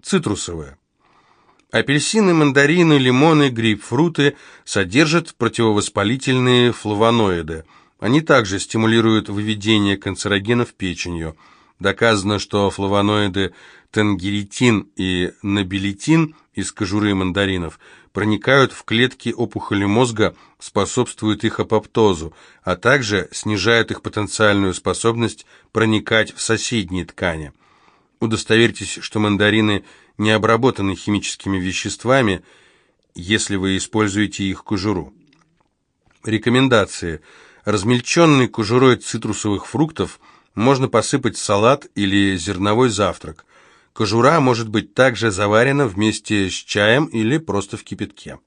Цитрусовые. Апельсины, мандарины, лимоны, грейпфруты содержат противовоспалительные флавоноиды. Они также стимулируют выведение канцерогенов печенью. Доказано, что флавоноиды тенгеритин и нобилитин из кожуры мандаринов проникают в клетки опухоли мозга, способствуют их апоптозу, а также снижают их потенциальную способность проникать в соседние ткани. Удостоверьтесь, что мандарины не обработаны химическими веществами, если вы используете их кожуру. Рекомендации. Размельченной кожурой цитрусовых фруктов можно посыпать салат или зерновой завтрак. Кожура может быть также заварена вместе с чаем или просто в кипятке.